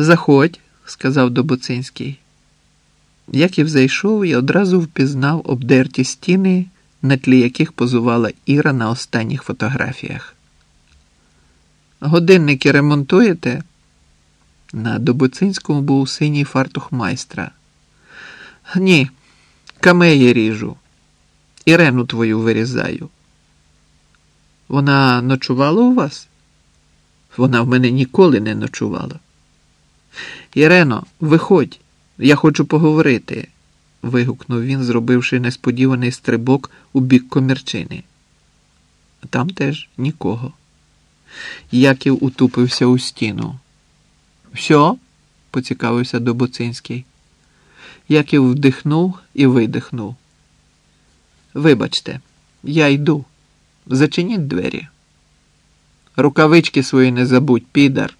Заходь, сказав Добоцинський. Яків зайшов і одразу впізнав обдерті стіни, на тлі яких позувала Іра на останніх фотографіях. Годинники ремонтуєте? На Добоцинському був синій фартух майстра. Ні, камеї ріжу. Ірену твою вирізаю. Вона ночувала у вас? Вона в мене ніколи не ночувала. Ірено, виходь, я хочу поговорити, вигукнув він, зробивши несподіваний стрибок у бік комірчини. Там теж нікого. Яків утупився у стіну. Що? поцікавився Добоцинський. Яків вдихнув і видихнув. Вибачте, я йду. Зачиніть двері. Рукавички свої не забудь, підар.